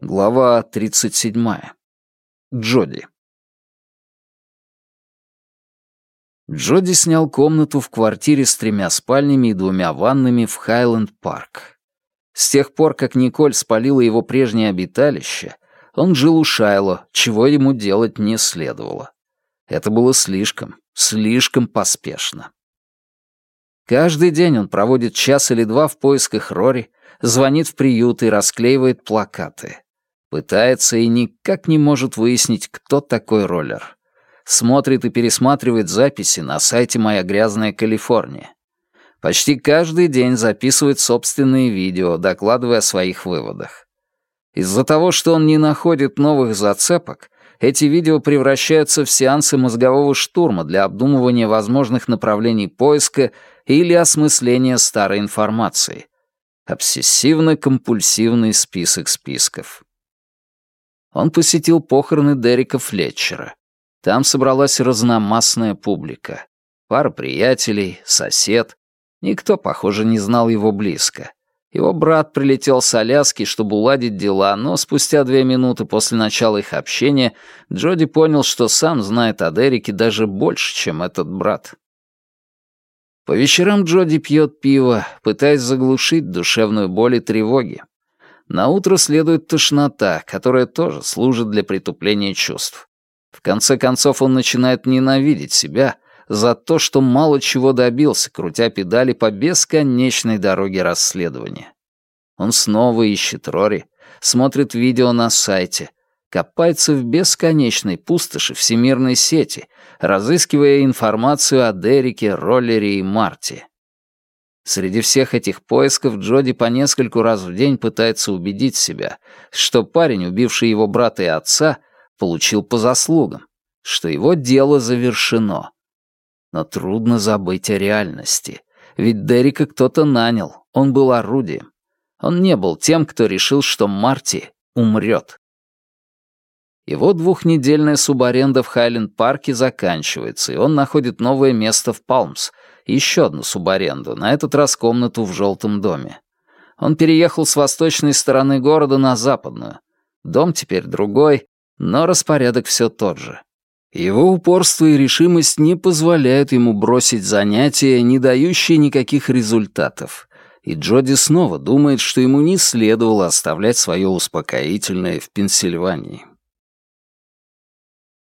Глава 37. Джоди. Джоди снял комнату в квартире с тремя спальнями и двумя ваннами в Хайленд-парк. С тех пор, как Николь спалила его прежнее обиталище, он жил у Шайло, чего ему делать не следовало. Это было слишком, слишком поспешно. Каждый день он проводит час или два в поисках Рори, звонит в приют и расклеивает плакаты. Пытается и никак не может выяснить, кто такой роллер. Смотрит и пересматривает записи на сайте «Моя грязная Калифорния». Почти каждый день записывает собственные видео, докладывая о своих выводах. Из-за того, что он не находит новых зацепок, эти видео превращаются в сеансы мозгового штурма для обдумывания возможных направлений поиска или осмысления старой информации. Обсессивно-компульсивный список списков. Он посетил похороны Дерека Флетчера. Там собралась разномастная публика. Пара приятелей, сосед, Никто, похоже, не знал его близко. Его брат прилетел с Аляски, чтобы уладить дела, но спустя две минуты после начала их общения Джоди понял, что сам знает о Дереке даже больше, чем этот брат. По вечерам Джоди пьет пиво, пытаясь заглушить душевную боль и тревоги. На утро следует тошнота, которая тоже служит для притупления чувств. В конце концов он начинает ненавидеть себя, за то, что мало чего добился, крутя педали по бесконечной дороге расследования. Он снова ищет Рори, смотрит видео на сайте, копается в бесконечной пустоши всемирной сети, разыскивая информацию о Дереке, Роллере и Марте. Среди всех этих поисков Джоди по нескольку раз в день пытается убедить себя, что парень, убивший его брата и отца, получил по заслугам, что его дело завершено, но трудно забыть о реальности. Ведь Дерека кто-то нанял, он был орудием. Он не был тем, кто решил, что Марти умрет. Его двухнедельная субаренда в Хайленд-парке заканчивается, и он находит новое место в Палмс, еще одну субаренду, на этот раз комнату в желтом доме. Он переехал с восточной стороны города на западную. Дом теперь другой, но распорядок все тот же. Его упорство и решимость не позволяют ему бросить занятия, не дающие никаких результатов. И Джоди снова думает, что ему не следовало оставлять свое успокоительное в Пенсильвании.